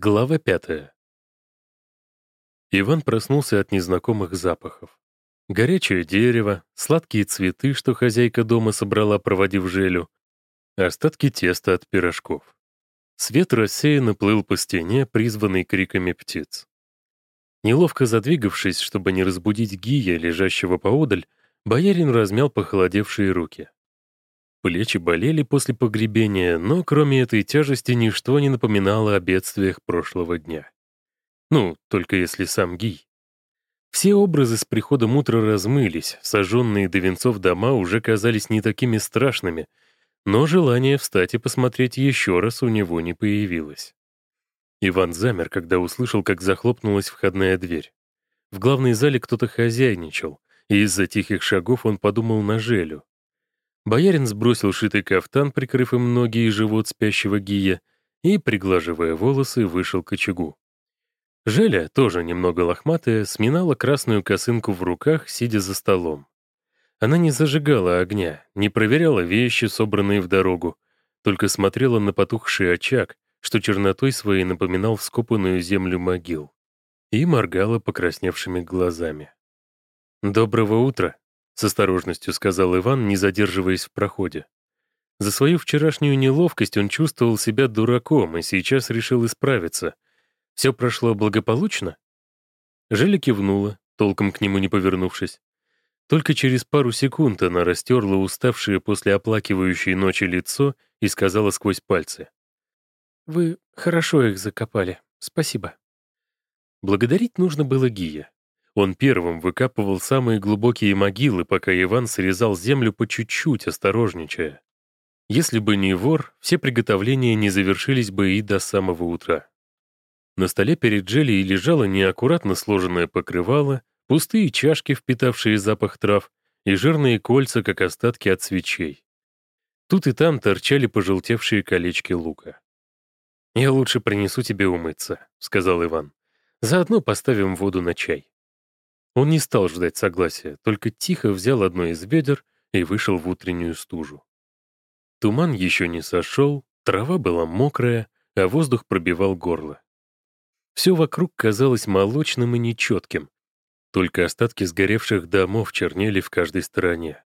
Глава пятая. Иван проснулся от незнакомых запахов. Горячее дерево, сладкие цветы, что хозяйка дома собрала, проводив желю, остатки теста от пирожков. Свет рассеянно плыл по стене, призванный криками птиц. Неловко задвигавшись, чтобы не разбудить Гия, лежащего поодаль, боярин размял похолодевшие руки. Плечи болели после погребения, но кроме этой тяжести ничто не напоминало о бедствиях прошлого дня. Ну, только если сам Гий. Все образы с приходом утра размылись, сожженные до венцов дома уже казались не такими страшными, но желание встать и посмотреть еще раз у него не появилось. Иван замер, когда услышал, как захлопнулась входная дверь. В главной зале кто-то хозяйничал, и из-за тихих шагов он подумал на Желю. Боярин сбросил шитый кафтан, прикрыв им ноги и живот спящего Гия, и, приглаживая волосы, вышел к очагу. Желя, тоже немного лохматая, сминала красную косынку в руках, сидя за столом. Она не зажигала огня, не проверяла вещи, собранные в дорогу, только смотрела на потухший очаг, что чернотой своей напоминал вскопанную землю могил, и моргала покрасневшими глазами. «Доброго утра», с осторожностью сказал Иван, не задерживаясь в проходе. За свою вчерашнюю неловкость он чувствовал себя дураком и сейчас решил исправиться. Все прошло благополучно? Желя кивнула, толком к нему не повернувшись. Только через пару секунд она растерла уставшее после оплакивающей ночи лицо и сказала сквозь пальцы. «Вы хорошо их закопали. Спасибо». Благодарить нужно было Гия. Он первым выкапывал самые глубокие могилы, пока Иван срезал землю по чуть-чуть, осторожничая. Если бы не вор, все приготовления не завершились бы и до самого утра. На столе перед Джелией лежало неаккуратно сложенное покрывало, пустые чашки, впитавшие запах трав, и жирные кольца, как остатки от свечей. Тут и там торчали пожелтевшие колечки лука. «Я лучше принесу тебе умыться», — сказал Иван. «Заодно поставим воду на чай». Он не стал ждать согласия, только тихо взял одно из ведер и вышел в утреннюю стужу. Туман еще не сошел, трава была мокрая, а воздух пробивал горло. Все вокруг казалось молочным и нечетким, только остатки сгоревших домов чернели в каждой стороне.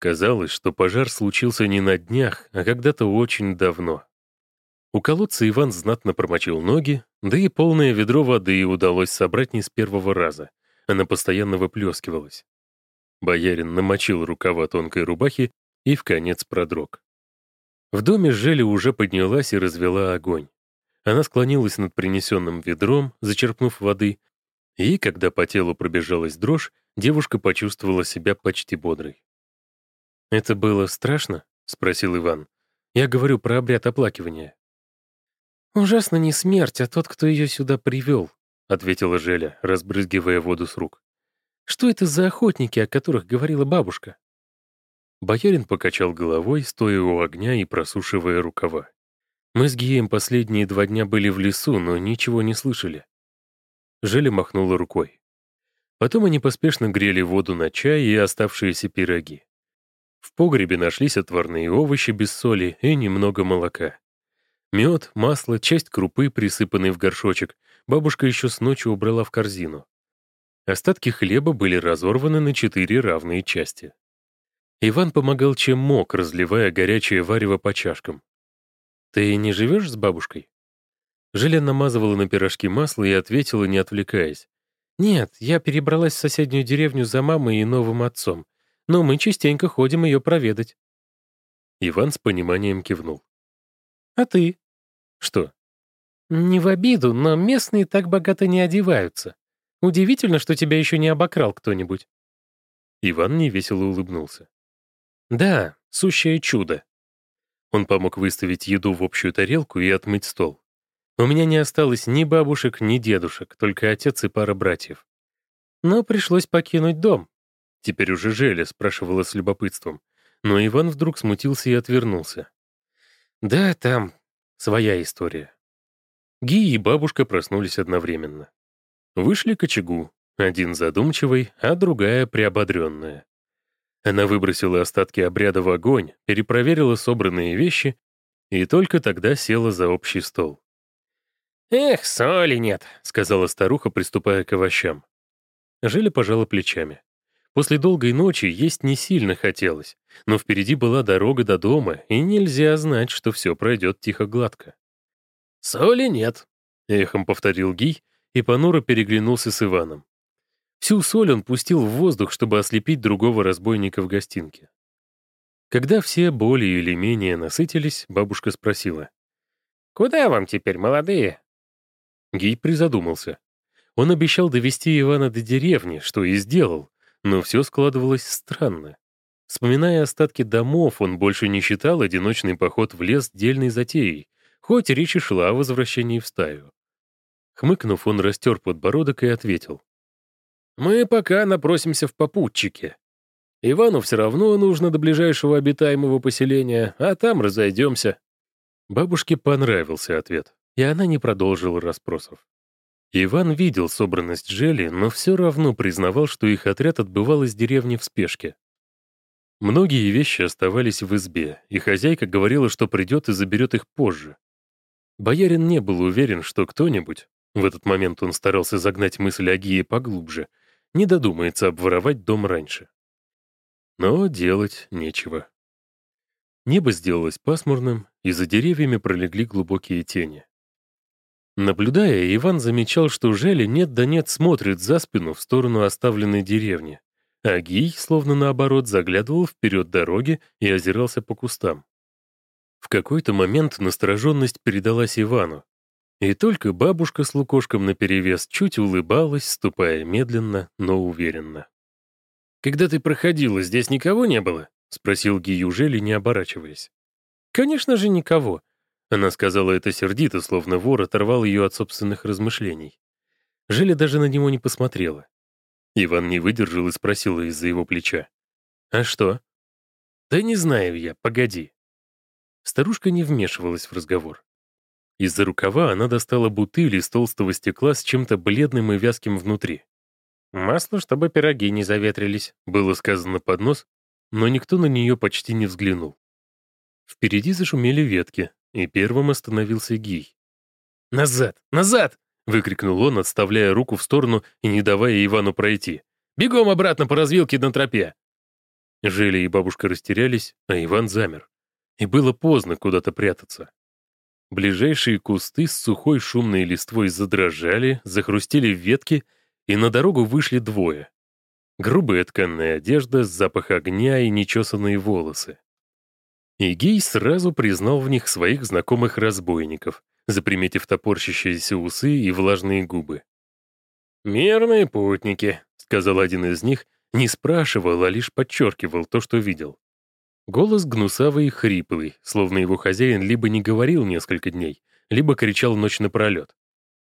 Казалось, что пожар случился не на днях, а когда-то очень давно. У колодца Иван знатно промочил ноги, да и полное ведро воды удалось собрать не с первого раза. Она постоянно выплескивалась. Боярин намочил рукава тонкой рубахи и в конец продрог. В доме Жели уже поднялась и развела огонь. Она склонилась над принесенным ведром, зачерпнув воды, и, когда по телу пробежалась дрожь, девушка почувствовала себя почти бодрой. «Это было страшно?» — спросил Иван. «Я говорю про обряд оплакивания». «Ужасно не смерть, а тот, кто ее сюда привел», — ответила Желя, разбрызгивая воду с рук. «Что это за охотники, о которых говорила бабушка?» Боярин покачал головой, стоя у огня и просушивая рукава. «Мы с Гием последние два дня были в лесу, но ничего не слышали». Желя махнула рукой. Потом они поспешно грели воду на чай и оставшиеся пироги. В погребе нашлись отварные овощи без соли и немного молока. Мед, масло, часть крупы, присыпанной в горшочек, бабушка еще с ночи убрала в корзину. Остатки хлеба были разорваны на четыре равные части. Иван помогал чем мог, разливая горячее варево по чашкам. «Ты не живешь с бабушкой?» Желя намазывала на пирожки масло и ответила, не отвлекаясь. «Нет, я перебралась в соседнюю деревню за мамой и новым отцом, но мы частенько ходим ее проведать». Иван с пониманием кивнул. «А ты?» «Что?» «Не в обиду, но местные так богато не одеваются. Удивительно, что тебя еще не обокрал кто-нибудь». Иван невесело улыбнулся. «Да, сущее чудо». Он помог выставить еду в общую тарелку и отмыть стол. У меня не осталось ни бабушек, ни дедушек, только отец и пара братьев. Но пришлось покинуть дом. Теперь уже Желя спрашивала с любопытством. Но Иван вдруг смутился и отвернулся. «Да, там своя история». Ги и бабушка проснулись одновременно. Вышли к очагу, один задумчивый, а другая приободренная. Она выбросила остатки обряда в огонь, перепроверила собранные вещи и только тогда села за общий стол. «Эх, соли нет», — сказала старуха, приступая к овощам. Желя пожала плечами. После долгой ночи есть не сильно хотелось, но впереди была дорога до дома, и нельзя знать, что все пройдет тихо-гладко. «Соли нет», — эхом повторил Гий, и понуро переглянулся с Иваном. Всю соль он пустил в воздух, чтобы ослепить другого разбойника в гостинке. Когда все более или менее насытились, бабушка спросила. «Куда вам теперь, молодые?» Гий призадумался. Он обещал довести Ивана до деревни, что и сделал, но все складывалось странно. Вспоминая остатки домов, он больше не считал одиночный поход в лес дельной затеей, хоть речь и шла о возвращении в стаю. Хмыкнув, он растер подбородок и ответил. «Мы пока напросимся в попутчике. Ивану все равно нужно до ближайшего обитаемого поселения, а там разойдемся». Бабушке понравился ответ, и она не продолжила расспросов. Иван видел собранность Жели, но все равно признавал, что их отряд отбывал из деревни в спешке. Многие вещи оставались в избе, и хозяйка говорила, что придет и заберет их позже. Боярин не был уверен, что кто-нибудь, в этот момент он старался загнать мысль о Гие поглубже, не додумается обворовать дом раньше. Но делать нечего. Небо сделалось пасмурным, и за деревьями пролегли глубокие тени. Наблюдая, Иван замечал, что Жели нет да нет смотрит за спину в сторону оставленной деревни, а Гий, словно наоборот, заглядывал вперед дороги и озирался по кустам. В какой-то момент настороженность передалась Ивану, и только бабушка с лукошком наперевес чуть улыбалась, ступая медленно, но уверенно. «Когда ты проходила, здесь никого не было?» — спросил Гию Жели, не оборачиваясь. «Конечно же, никого», она сказала это сердито, словно вор оторвал ее от собственных размышлений. Желя даже на него не посмотрела. Иван не выдержал и спросил из-за его плеча. «А что?» «Да не знаю я, погоди». Старушка не вмешивалась в разговор. Из-за рукава она достала бутыль из толстого стекла с чем-то бледным и вязким внутри. «Масло, чтобы пироги не заветрились», — было сказано под нос, но никто на нее почти не взглянул. Впереди зашумели ветки, и первым остановился Гий. «Назад! Назад!» — выкрикнул он, отставляя руку в сторону и не давая Ивану пройти. «Бегом обратно по развилке на тропе!» Жили и бабушка растерялись, а Иван замер. И было поздно куда-то прятаться. Ближайшие кусты с сухой шумной листвой задрожали, захрустили ветки, и на дорогу вышли двое. Грубая тканная одежда, запах огня и нечесанные волосы. И Гей сразу признал в них своих знакомых разбойников, заприметив топорщащиеся усы и влажные губы. «Мирные путники», — сказал один из них, не спрашивал, а лишь подчеркивал то, что видел. Голос гнусавый и хриплый, словно его хозяин либо не говорил несколько дней, либо кричал ночь напролет.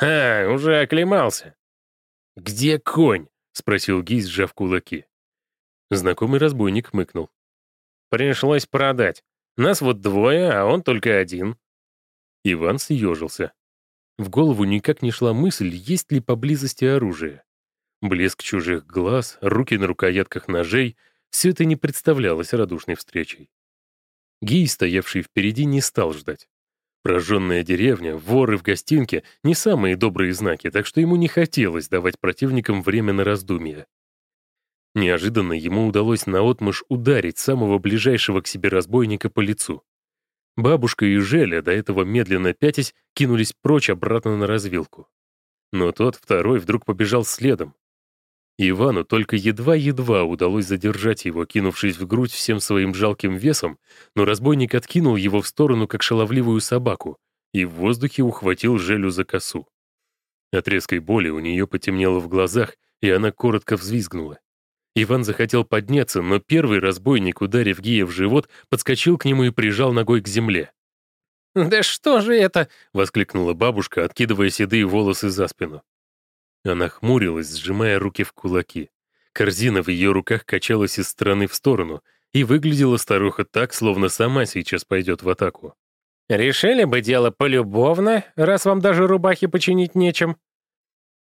«А, уже оклемался!» «Где конь?» — спросил Гий, сжав кулаки. Знакомый разбойник мыкнул. «Пришлось продать. Нас вот двое, а он только один». Иван съежился. В голову никак не шла мысль, есть ли поблизости оружие. Блеск чужих глаз, руки на рукоятках ножей — все это не представлялось радушной встречей. Гий, стоявший впереди, не стал ждать. Прожженная деревня, воры в гостинке — не самые добрые знаки, так что ему не хотелось давать противникам время на раздумья. Неожиданно ему удалось наотмашь ударить самого ближайшего к себе разбойника по лицу. Бабушка и Желя, до этого медленно пятясь, кинулись прочь обратно на развилку. Но тот второй вдруг побежал следом. Ивану только едва-едва удалось задержать его, кинувшись в грудь всем своим жалким весом, но разбойник откинул его в сторону, как шаловливую собаку, и в воздухе ухватил Желю за косу. От резкой боли у нее потемнело в глазах, и она коротко взвизгнула. Иван захотел подняться, но первый разбойник, ударив Гия в живот, подскочил к нему и прижал ногой к земле. «Да что же это?» — воскликнула бабушка, откидывая седые волосы за спину. Она хмурилась, сжимая руки в кулаки. Корзина в ее руках качалась из стороны в сторону, и выглядела старуха так, словно сама сейчас пойдет в атаку. «Решили бы дело полюбовно, раз вам даже рубахи починить нечем?»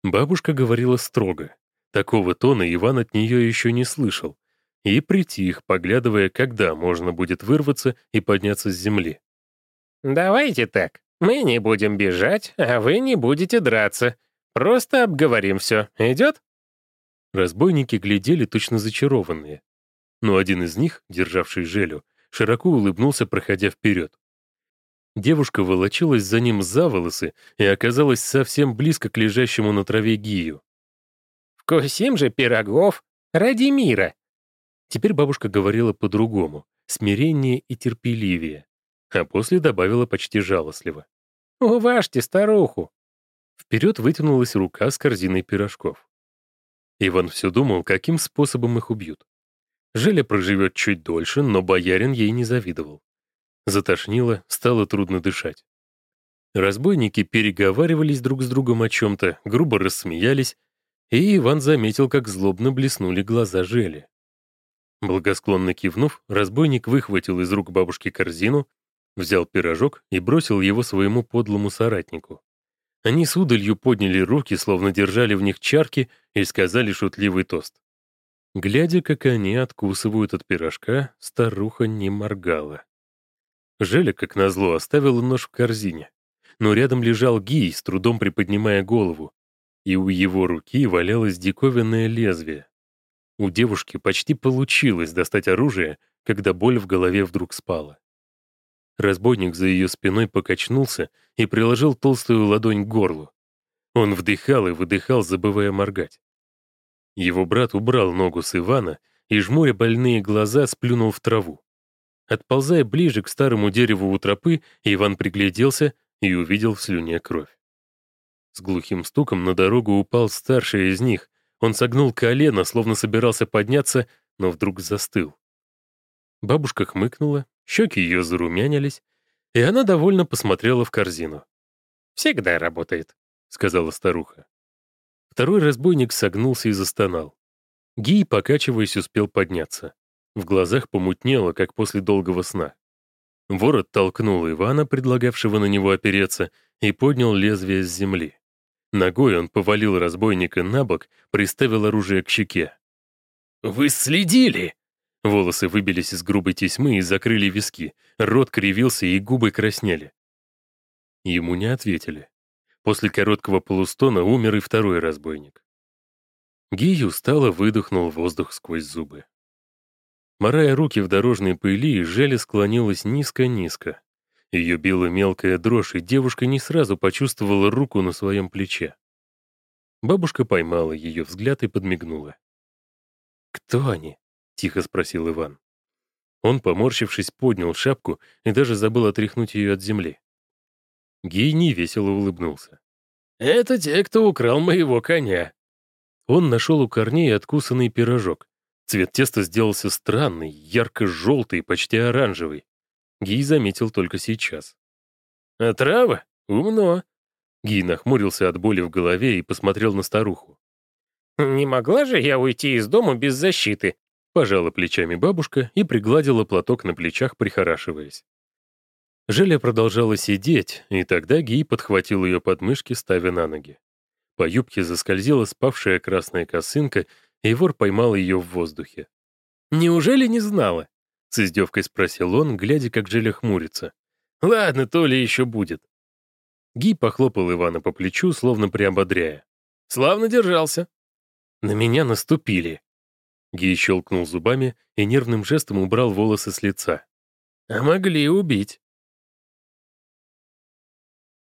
Бабушка говорила строго, Такого тона Иван от нее еще не слышал и притих, поглядывая, когда можно будет вырваться и подняться с земли. «Давайте так. Мы не будем бежать, а вы не будете драться. Просто обговорим все. Идет?» Разбойники глядели точно зачарованные. Но один из них, державший Желю, широко улыбнулся, проходя вперед. Девушка волочилась за ним за волосы и оказалась совсем близко к лежащему на траве Гию. «Вкусим же пирогов ради мира!» Теперь бабушка говорила по-другому, смирение и терпеливее, а после добавила почти жалостливо. «Уважьте старуху!» Вперед вытянулась рука с корзиной пирожков. Иван все думал, каким способом их убьют. Желя проживет чуть дольше, но боярин ей не завидовал. Затошнило, стало трудно дышать. Разбойники переговаривались друг с другом о чем-то, грубо рассмеялись, и Иван заметил, как злобно блеснули глаза Жели. Благосклонно кивнув, разбойник выхватил из рук бабушки корзину, взял пирожок и бросил его своему подлому соратнику. Они с удалью подняли руки, словно держали в них чарки, и сказали шутливый тост. Глядя, как они откусывают от пирожка, старуха не моргала. Желя, как назло, оставила нож в корзине. Но рядом лежал Гий, с трудом приподнимая голову, и у его руки валялось диковинное лезвие. У девушки почти получилось достать оружие, когда боль в голове вдруг спала. Разбойник за ее спиной покачнулся и приложил толстую ладонь к горлу. Он вдыхал и выдыхал, забывая моргать. Его брат убрал ногу с Ивана и, жмуря больные глаза, сплюнул в траву. Отползая ближе к старому дереву у тропы, Иван пригляделся и увидел в слюне кровь. С глухим стуком на дорогу упал старший из них. Он согнул колено, словно собирался подняться, но вдруг застыл. Бабушка хмыкнула, щеки ее зарумянились, и она довольно посмотрела в корзину. «Всегда работает», — сказала старуха. Второй разбойник согнулся и застонал. Гий, покачиваясь, успел подняться. В глазах помутнело, как после долгого сна. Ворот толкнул Ивана, предлагавшего на него опереться, и поднял лезвие с земли. Ногой он повалил разбойника на бок, приставил оружие к щеке. «Вы следили!» Волосы выбились из грубой тесьмы и закрыли виски, рот кривился и губы краснели. Ему не ответили. После короткого полустона умер и второй разбойник. Гий устало выдохнул воздух сквозь зубы. Морая руки в дорожной пыли, Желя склонилась низко-низко. Ее била мелкая дрожь, и девушка не сразу почувствовала руку на своем плече. Бабушка поймала ее взгляд и подмигнула. «Кто они?» — тихо спросил Иван. Он, поморщившись, поднял шапку и даже забыл отряхнуть ее от земли. Гей невесело улыбнулся. «Это те, кто украл моего коня». Он нашел у корней откусанный пирожок. Цвет теста сделался странный, ярко-желтый, почти оранжевый. Гий заметил только сейчас. «Отрава? «А Умно!» Гий нахмурился от боли в голове и посмотрел на старуху. «Не могла же я уйти из дома без защиты?» Пожала плечами бабушка и пригладила платок на плечах, прихорашиваясь. Желя продолжала сидеть, и тогда Гий подхватил ее подмышки, ставя на ноги. По юбке заскользила спавшая красная косынка, и вор поймал ее в воздухе. «Неужели не знала?» С издевкой спросил он, глядя, как Желя хмурится. «Ладно, то ли еще будет». Ги похлопал Ивана по плечу, словно приободряя. «Славно держался». «На меня наступили». Ги щелкнул зубами и нервным жестом убрал волосы с лица. «А могли убить».